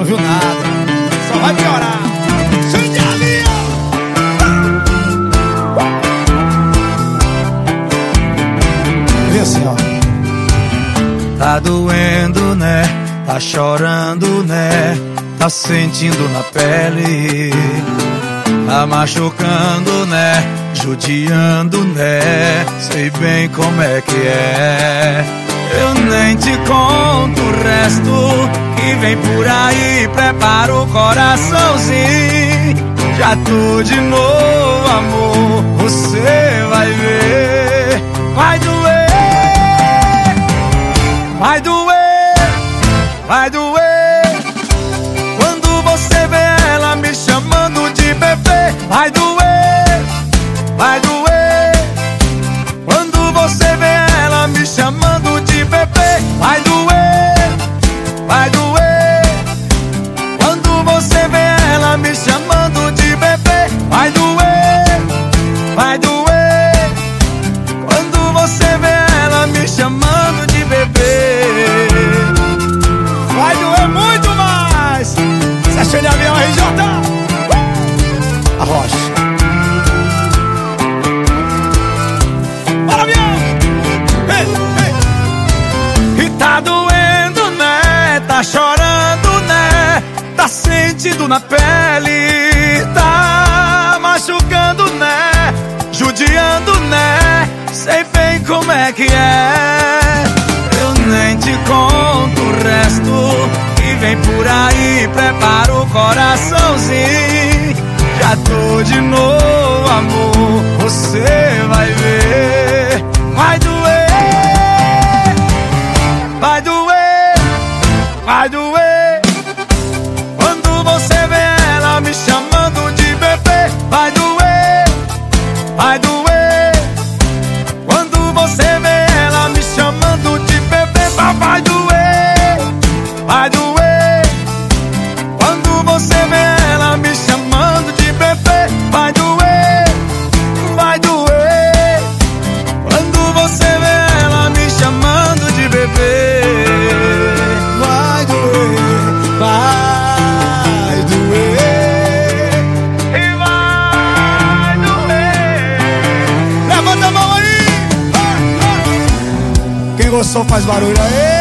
resolveu nada. Só vai piorar. Ó. Vê assim, ó. Tá doendo, né? Tá chorando, né? Tá sentindo na pele. Tá machucando, né? Judiando, né? Sei bem como é que é. Eu nem te conto o resto que vem por aí. Prepara o coraçãozinho. Já tô de novo, amor. Você vai ver. Vai doer. Vai doer. Vai doer. Quando você vê ela me chamando de bebê. Vai doer. Ela me sentindo na pele, tá machucando, né? Judiando, né? Sei bem como é que é. Eu nem te conto o resto que vem por aí. Prepara o coraçãozinho. Já tô de novo, Quem gostou faz barulho aí.